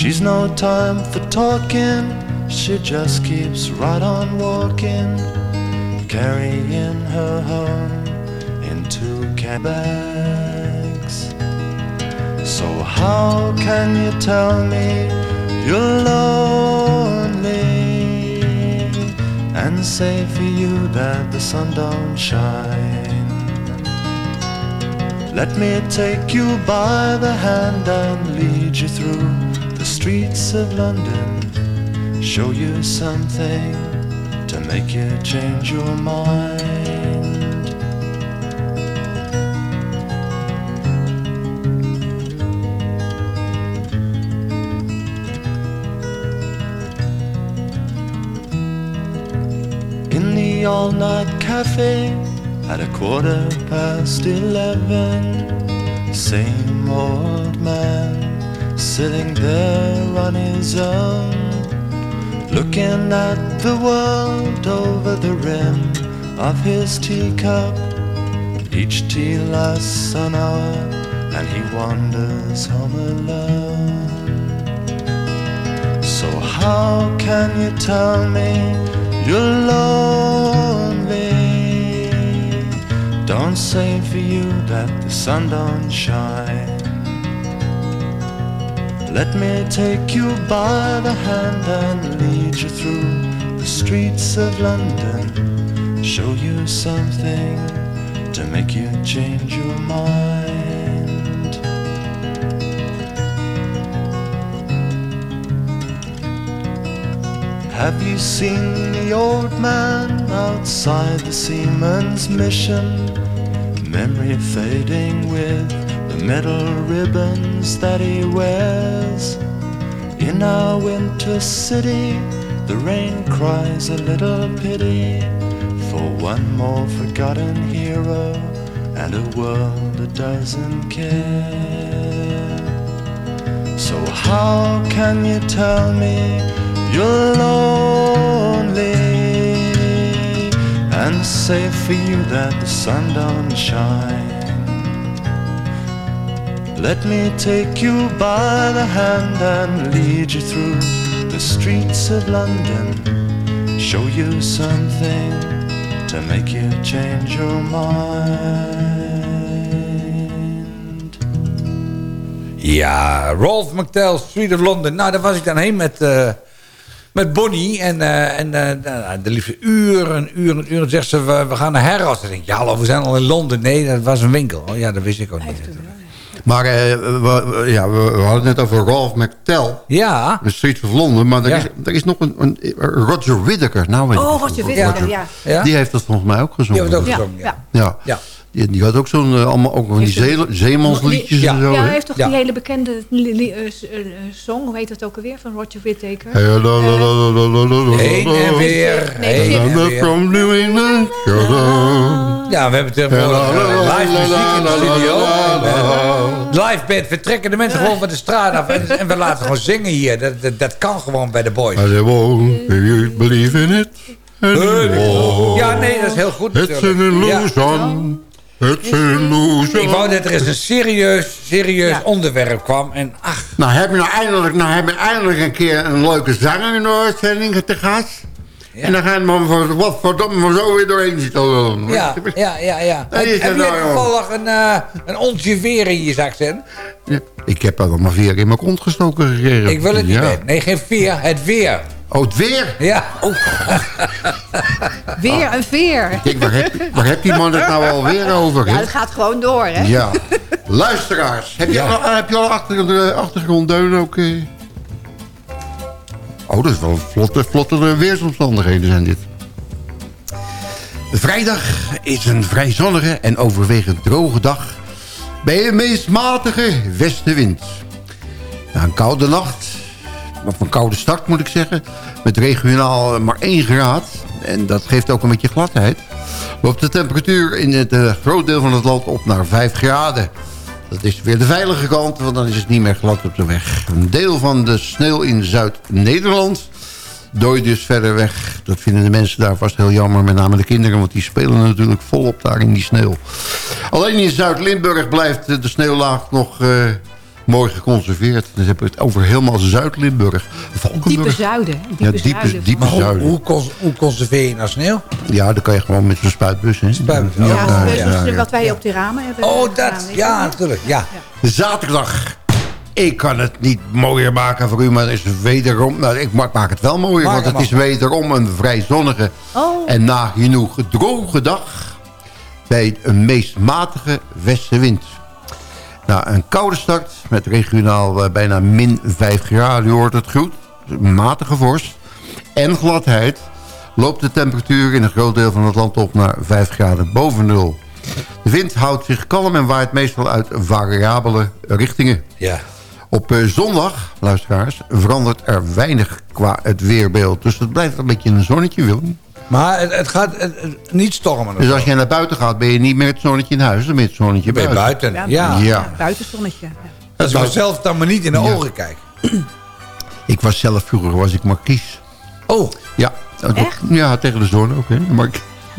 She's no time for talking, she just keeps right on walking, carrying her home in two cab bags. So how can you tell me you're lonely and say for you that the sun don't shine? Let me take you by the hand and lead you through the streets of London. Show you something to make you change your mind. In the all night cafe at a quarter past eleven. Same old man sitting there on his own, looking at the world over the rim of his teacup. Each tea lasts an hour, and he wanders home alone. So, how can you tell me you're lonely? Don't say for you that the sun don't shine. Let me take you by the hand and lead you through the streets of London. Show you something to make you change your mind. Have you seen the old man outside the seaman's mission? Memory fading with the metal ribbons that he wears. In our winter city, the rain cries a little pity for one more forgotten hero and a world that doesn't care. So, how can you tell me you're lonely and say for you that the sun don't shine? Let me take you by the hand and lead you through the streets of London. Show you something to make you change your mind. Ja, Rolf McTell, Street of London. Nou, daar was ik dan heen met, eh, met Bonnie. En, eh, en eh, nou, de liefde uren, uren, uren. Zegt ze, we, we gaan naar Harrods. Dan denk ik, ja hallo, we zijn al in Londen. Nee, dat was een winkel. Oh ja, dat wist ik ook niet. Maar eh, we, ja, we, we hadden het net over Ralph McTell. Ja. De Streets of London. Maar er, Ja. is, er is nog een, een Roger Whittaker. Nou, weet Oh, Roger. Whittaker, ja. Ja? Die heeft dat volgens mij ook gezongen. Die heeft het ook Ja, gezongen, ja. ja. Die, die had ook zo'n allemaal ook van die zeemansliedjes en zo. Ja, hij heeft toch die hele bekende song, hoe heet dat ook alweer, van Roger Whittaker. Heen en weer. Nee, from weer. Ja, we hebben tegenwoordig live muziek in de studio. Live band. We trekken de mensen gewoon van de straat af. En, we laten gewoon zingen hier. Dat, dat, kan gewoon bij de boys. I won't believe in it. Ja, nee, dat is heel goed natuurlijk. It's an illusion. Ja illusion. Ik wou dat er eens een serieus, serieus Ja. onderwerp kwam. En ach, Nou heb je nou eindelijk, nou heb je eindelijk een keer een leuke zanger in de uitzending te gast. En dan ga je maar voor wat verdomme maar zo weer doorheen zitten ja, ja, ja, ja. Heb het je nou, toevallig een, eh een onsje veer in je zak zitten? Ja, Ik heb al maar vier in mijn kont gestoken gekregen. Ik wil het niet ja. weten. Nee, geen veer, het weer. Oh, het weer? Ja. [LAUGHS] Weer een veer. Kijk, waar heb, waar heb die man het nou alweer over? Ja, het gaat gewoon door, hè? Ja. Luisteraars, heb je, Ja. al, heb je al achter, achtergronddeun ook... eh? Oh, dat is wel vlotte, vlotte weersomstandigheden zijn dit. Vrijdag is een vrij zonnige en overwegend droge dag... bij een meest matige westenwind. Na een koude nacht, of een koude start moet ik zeggen... met regionaal maar 1 graad... en dat geeft ook een beetje gladheid... loopt de temperatuur in het eh, groot deel van het land op naar 5 graden. Dat is weer de veilige kant, want dan is het niet meer glad op de weg. Een deel van de sneeuw in Zuid-Nederland dooit dus verder weg. Dat vinden de mensen daar vast heel jammer, met name de kinderen... want die spelen natuurlijk volop daar in die sneeuw. Alleen in Zuid-Limburg blijft de sneeuwlaag nog... eh, mooi geconserveerd. Dan heb je het over helemaal Zuid-Limburg. Valkenburg. Diepe zuiden. Diepe Ja, diepe, zuiden. diepe Maar hoe, zuiden. hoe, cons- hoe conserveer je nou sneeuw? Ja, dan kan je gewoon met zo'n spuitbus. Hè? Spuit- Ja, Ja, dus ja, ja. wat wij op de ramen hebben Oh, dat. Ja, natuurlijk. Ja. Zaterdag. Ik kan het niet mooier maken voor u, maar het is wederom... Nou, ik ma- maak het wel mooier, want het is wederom een vrij zonnige... Oh. en nagenoeg droge dag... bij een meest matige westenwind. Nou, een koude start met regionaal eh, bijna min 5 graden. U hoort het goed. Matige vorst en gladheid loopt de temperatuur in een groot deel van het land op naar 5 graden boven nul. De wind houdt zich kalm en waait meestal uit variabele richtingen. Ja. Op eh, zondag, luisteraars, verandert er weinig qua het weerbeeld. Dus het blijft een beetje een zonnetje, Willem. Maar het, het gaat het- het- niet stormen. Dus als je naar buiten gaat, ben je niet meer het zonnetje in huis, dan ben je het zonnetje ben je buiten. buiten. Ja. Ja. Buitenzonnetje. Ja. Dat is maar zelf dan maar niet in de ogen kijken. Ik was zelf vroeger was ik markies. Oh, Ja, Echt? ja tegen de zon ook. Hè. Maar,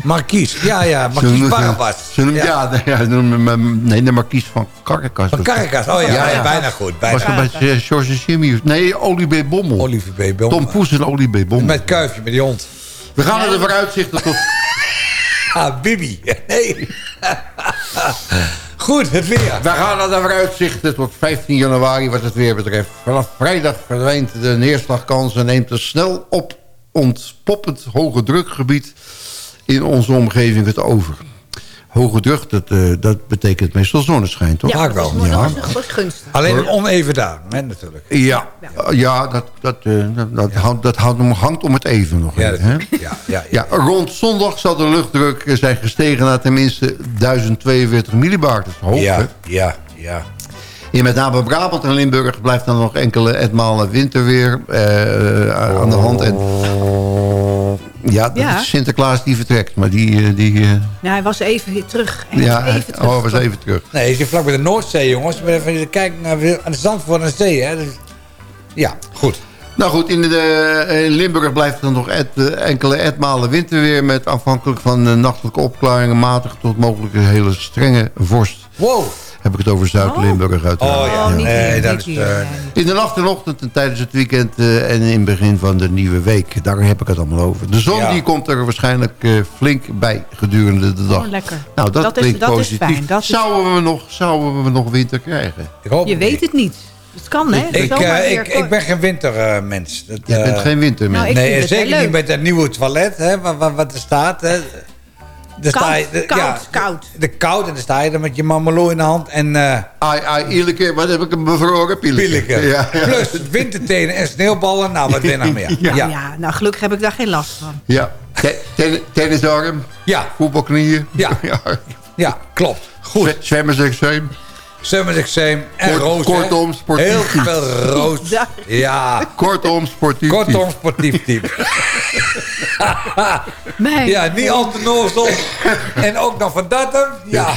Markies. Ja, ja. Markies noemen, ja, ja, ze noemen hem- nee, de markies van Caracas. Van Caracas. Oh ja, Ja, ja, ja. bijna goed. Bijna. Was dat bij George Jimmy? Nee, Olivier Bommel. Olivier B. Bom. Tom Poes en Olivier Bommel. Met kuifje, met die hond. We gaan naar de vooruitzichten tot... [LAUGHS] Ah, Bibi. Nee. [LAUGHS] Goed, het weer. We gaan naar de vooruitzichten tot 15 januari wat het weer betreft. Vanaf vrijdag verdwijnt de neerslagkans en neemt een snel op ontpoppend hoge drukgebied in onze omgeving het over. Hoge druk, dat, eh, dat betekent meestal zonneschijn, toch? Vaak wel. Dat is, Ja. dat is goed gunstig. Alleen een oneven daar, hè, natuurlijk. Ja, ja dat, dat, eh, dat, dat, hangt, dat hangt, om, hangt om het even nog. Ja, even, hè? ja, ja, ja. Ja, rond zondag zal de luchtdruk eh, zijn gestegen naar tenminste 1042 millibar. Dat is hoog, hè? Ja, ja, ja. In met name Brabant en Limburg blijft dan nog enkele etmalen winterweer eh, aan de hand. En, ja, dat Ja. is Sinterklaas die vertrekt, maar die... eh, die eh, Nou, hij was even weer terug. Hij ja, was even terug. oh, was even terug. Nee, je zit vlak bij de Noordzee, jongens. Maar even kijken naar aan de zand voor de zee, hè. Dus- ja, goed. Nou goed, in, de, eh, in Limburg blijft er nog et, enkele etmalen winterweer... met afhankelijk van de nachtelijke opklaringen... matig tot mogelijk een hele strenge vorst. Wow. Heb ik het over Zuid-Limburg uiteraard. Oh ja, Oh, nee, dat is... eh. In de nacht en ochtend en tijdens het weekend eh, en in het begin van de nieuwe week. Daar heb ik het allemaal over. De zon Ja. die komt er waarschijnlijk eh, flink bij gedurende de dag. Oh, lekker. Nou, dat, Dat is- dat is positief. fijn, dat is- zouden, we nog, zouden we nog winter krijgen? ik hoop Je weet niet. het niet. Het kan, hè? Ik, ik, ik ben geen wintermens. Dat, Je bent geen wintermens. Nou, nee, zeker niet met dat nieuwe toilet, hè, wat, wat, wat er staat. Hè. Koud, sta je- de- koud, ja, koud. De, de koud, en dan sta je er met je mamelo in de hand en eh Ai, ai, iedere keer, wat heb ik een bevroren pieleke. Ja, ja. Plus wintertenen en sneeuwballen. Nou, wat je nou meer? [LAUGHS] Ja. Ja, Ja. nou gelukkig heb ik daar geen last van. Ja. Te- ten- Tennisarm, ja, voetbalknieën. Ja. [LAUGHS] ja. ja, klopt. Goed. Zwemmersextreem en Kort- roos. kortom, sportief Heel veel roos. [LAUGHS] Ja. Kortom, sportief. kortom sportief team. Nee. [LAUGHS] Ja, niet al te nozel. En ook nog van datum. Ja. [LAUGHS]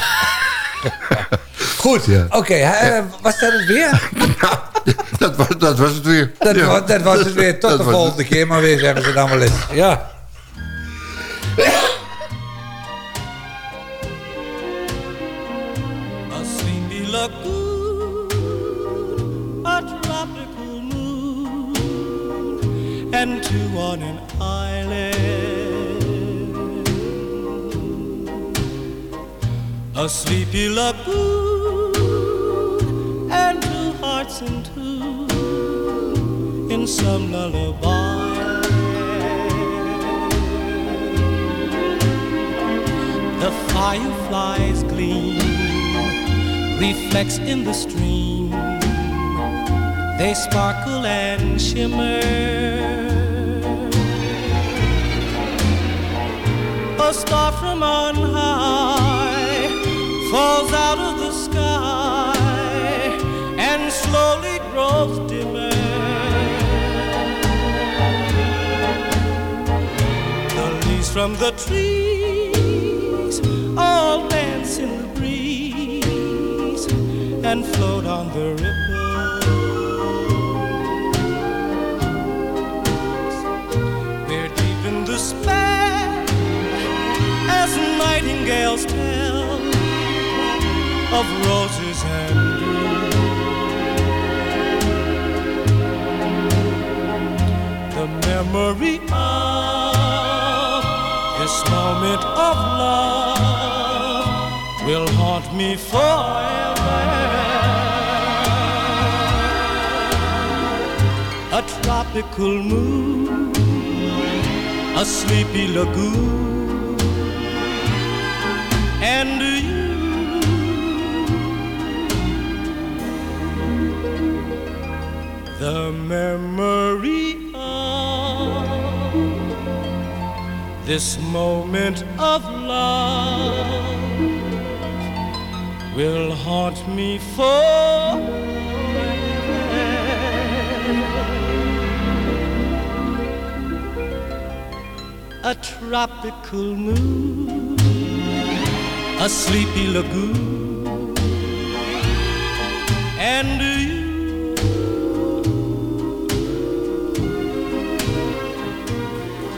Goed, Ja. oké. eh, was dat het weer? dat, was, dat was het weer. Dat, Ja. was, dat was het weer. Tot Dat de volgende keer maar weer, zeggen ze dan wel eens. Ja. And two on an island. A sleepy lagoon, and two hearts in two, in some lullaby. The fireflies gleam, reflects in the stream. They sparkle and shimmer. A star from on high falls out of the sky and slowly grows dimmer. The leaves from the trees all dance in the breeze and float on the ripples. Nightingales tell of roses and blue. The memory of this moment of love will haunt me forever. A tropical moon, a sleepy lagoon, The memory of this moment of love will haunt me forever. A tropical moon, a sleepy lagoon, and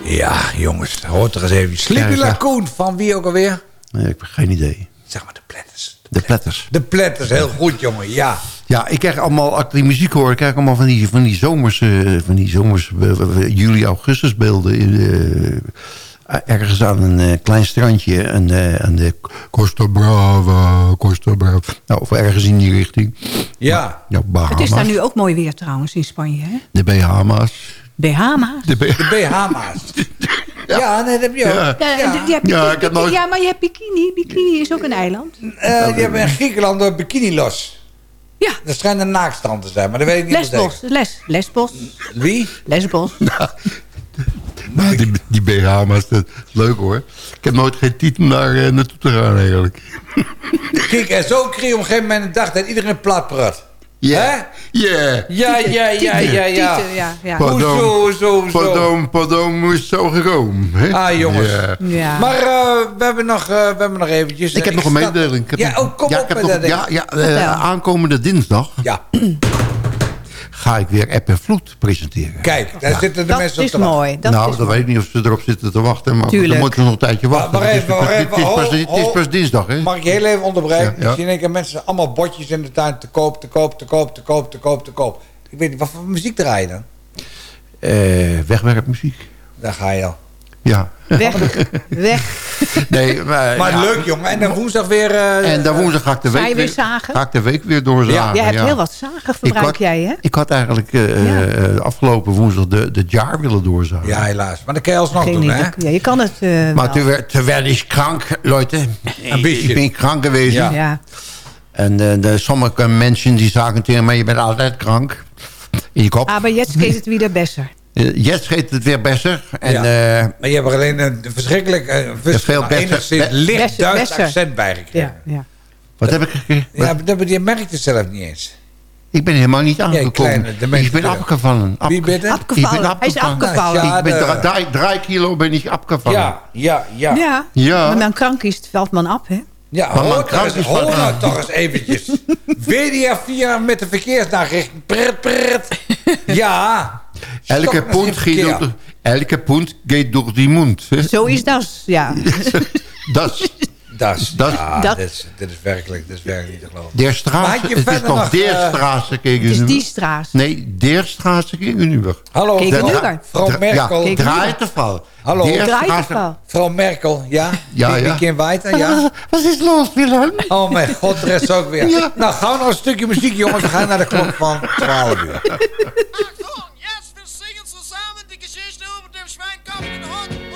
Ja, jongens. Hoort er eens even. Sleepy. Lagoon. Van wie ook alweer? Nee, ik heb geen idee. Zeg maar de platters. De platters. De platters. Heel goed, jongen. Ja. Ja, ik krijg allemaal, als ik die muziek hoor, ik krijg allemaal van die, van die zomerse, van die zomerse eh, eh, juli, augustus beelden. in, eh, ergens aan een eh, klein strandje en de, aan de Costa Brava, Costa Brava. Nou, of ergens in die richting. Ja. Ja, Bahama's. Het is daar nu ook mooi weer trouwens in Spanje, hè? De Bahama's. Bahama's. De Bah- De BH'ma's. [LAUGHS] ja. nee, dat heb je ook. Ja. Die ik heb nooit- ja, maar je hebt bikini. Bikini is ook een eiland. Eh, je hebt in Griekenland een bikini los. Ja, Dat schijnt een naakstrand te zijn, maar dat weet ik niet Lesbos. Les, Lesbos. Wie? Lesbos. [LAUGHS] Nou, die, die Bahama's, dat is leuk hoor. Ik heb nooit geen titel naar eh, naartoe te gaan eigenlijk. Kijk, en zo kreeg je op een gegeven moment een dag dat iedereen plat praat. Ja. Hè? Ja. Ja, ja, ja, ja, ja. Tieten, ja, ja. Pardon. Hoezo, hoezo, hoezo? Pardon, pardon, zo gekomen? hè? Ah, jongens. Maar eh, we, hebben nog, eh, we hebben nog eventjes... Ik heb nog een mededeling. Ja, oh, kom ja, op ik heb met nog- dat ding. Ja, ja eh, aankomende dinsdag Ja, ga ik weer App en Vloed presenteren. kijk, daar zitten de Dat mensen op is te wachten. mooi. Dat nou, is dan weet ik niet of ze erop zitten te wachten. Maar Tuurlijk. dan moeten we nog een tijdje wachten. Maar- maar Het is even, pas- maar het is even, pas- ho- Het is ho- pas dinsdag, hè? Mag ik je heel even onderbreken? Ja, ja. Ik zie in één keer mensen allemaal bordjes in de tuin te koop, te koop, te koop, te koop, te koop, te koop. Ik weet niet, wat voor muziek draai je dan? Eh, wegwerpmuziek. Daar ga je al. Ja. weg. [LAUGHS] weg. Nee, maar, Maar ja. leuk, jongen. En dan woensdag weer... eh, En dan woensdag ga ik de week weer weer, zagen? ga ik de week weer doorzagen. Jij hebt ja. heel wat zagen verbruik had- jij, hè? Ik had eigenlijk eh, Ja. eh, afgelopen woensdag de, de jaar willen doorzagen. Ja, helaas. Maar dat kan je alsnog Geen doen, idee. hè? Ja, je kan het eh, Maar terwijl, terwijl ik krank, Leute. Een beetje. Ik ben krank geweest. Ja. Ja. En eh, de, sommige mensen die zagen tegen mij, je bent altijd krank. In je kop. Aber jetzt geht het wieder besser. Uh, Jet geeft het weer beter. En, Ja. eh, Maar je hebt er alleen een verschrikkelijk... eh, vers- veel enigszins be- licht Besser- Duits besser. accent bijgekregen. Ja, ja. wat heb ik gekregen? Ja, dat- je merkt het zelf niet eens. Ik ben helemaal niet aangekomen. ik ben afgevallen. Afge- Wie? Afgevallen. Ben Hij is afgevallen. Ja, ik ben de- drie, kilo ben ik afgevallen. Ja, ja, ja. Ja. Ja. Maar dan krank is het valt man af, hè? Ja, Maar hoor, eens, is hoor nou toch eens eventjes. [LAUGHS] WDR 4 met de verkeersnachricht. Pret, pret. Ja. Elke punt, gaat door, elke punt gaat door die mond. hè. Zo is dat, ja. [LAUGHS] Dat is Dat is, Dat- ja, dat- dit, is, dit is werkelijk, dit is werkelijk niet te geloven. der je Het is nog nog, der eh, straat Het is die straat. Nee, der straat gegenüber. Hallo, mevrouw, Merkel. Ja, draait de val. Hallo. Mevrouw Merkel, ja? Ja, ja. Kan weiter, ja? [LAUGHS] Wat is los, Willem? Oh mijn god, de rest ook weer. Ja. Nou, gaan we nou een stukje muziek, jongens. We gaan naar de klok van 12 uur. Achtung, jetzt wir singen zusammen die Geschichte über den schweinkopfigen Hund und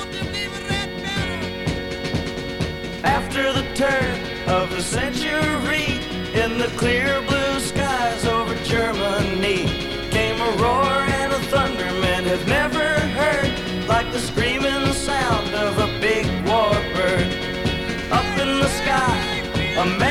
After the turn of the century, in the clear blue skies over Germany, came a roar and a thunder men have never heard, like the screaming sound of a big warbird. Up in the sky, a man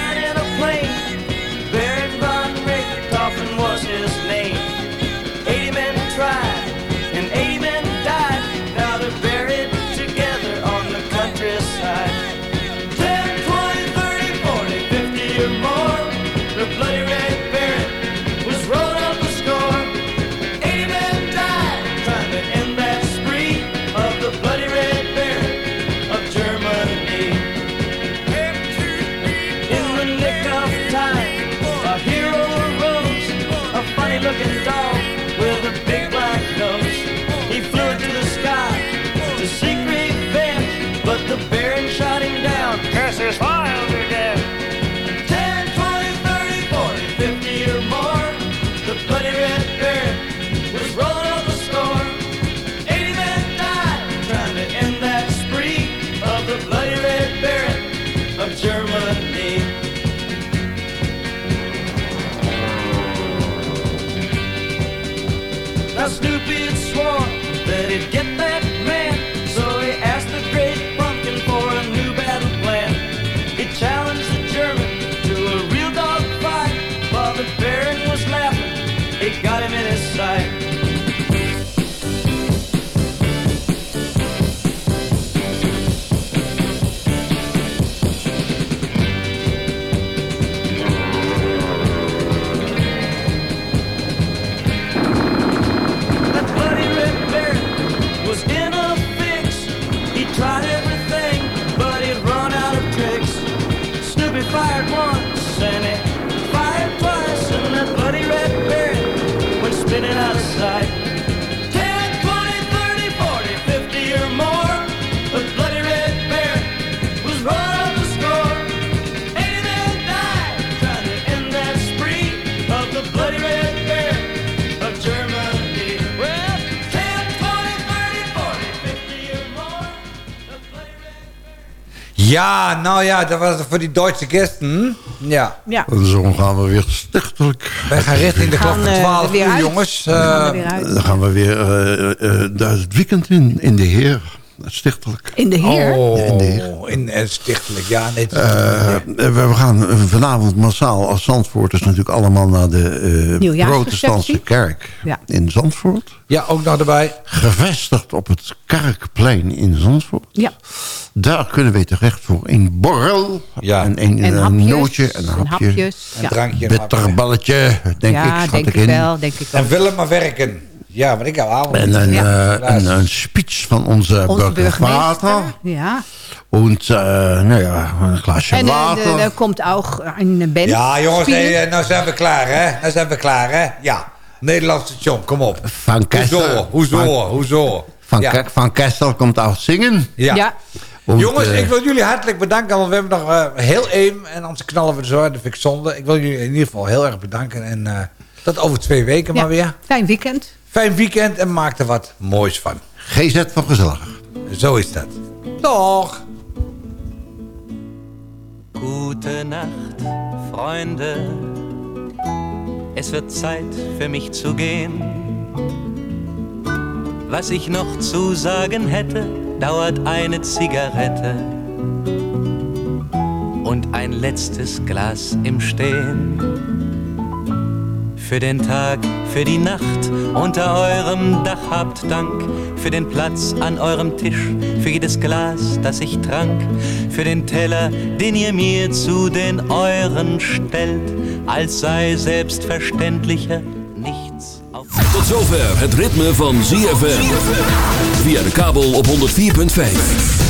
Ja, nou ja, dat was het voor die Duitse gasten. Ja. Ja. Zo gaan we weer stichtelijk. Wij gaan richting de klok van eh, 12 weer uur, uit. jongens. Gaan Eh, weer uit. Dan gaan we weer eh, eh, daar het weekend in, in de Heer. Stichtelijk. In de Heer. Oh, Ja, in de Heer. in, en stichtelijk, ja. Is- Eh, we we gaan vanavond massaal als Zandvoorters natuurlijk allemaal naar de eh, Nieuwjaarsreceptie. protestantse kerk Ja. in Zandvoort. ja, ook nog erbij. Gevestigd op het Kerkplein in Zandvoort. Ja. Daar kunnen we terecht voor een borrel. Ja. En een, En een hapjes. nootje, een en hapje. hapjes. Een Ja, drankje. een. Bitterballetje, denk ja ik, schat denk ik wel. Denk ik wel. En willen maar werken. Ja, want ik heb avond. En een, Ja. eh, een, een speech van onze, Onze burgemeester. Ja. En uh, nou ja, een glaasje En eh, water. de- er komt ook een band. Ja, jongens, eh, nou zijn we klaar, hè? Nou zijn we klaar, hè? Ja. Nederlands station, kom op. van Kessel. Hoezo, hoezo, Van, hoezo? van, ja. Van Kessel komt ook zingen. Ja. ja. Want, Jongens, eh, ik wil jullie hartelijk bedanken, want we hebben nog eh, heel even en anders knallen we er zo uit, dat vind ik zonde. Ik wil jullie in ieder geval heel erg bedanken en eh, tot over twee weken Ja, maar weer. Fijn weekend. Fijn weekend en maak er wat moois van. GZ van gezellig. Zo is dat. Toch? Gute Nacht, Freunde. Es wird Zeit für mich zu gehen. Was ich noch zu sagen hätte, dauert eine Zigarette und ein letztes Glas im Stehen. Für den Tag, für die Nacht unter eurem Dach habt Dank. Für den Platz an eurem Tisch, für jedes Glas, das ich trank. Für den Teller, den ihr mir zu den euren stellt, als sei selbstverständlicher nichts auf. Tot zover het ritme van ZFM. Via de kabel op 104.5.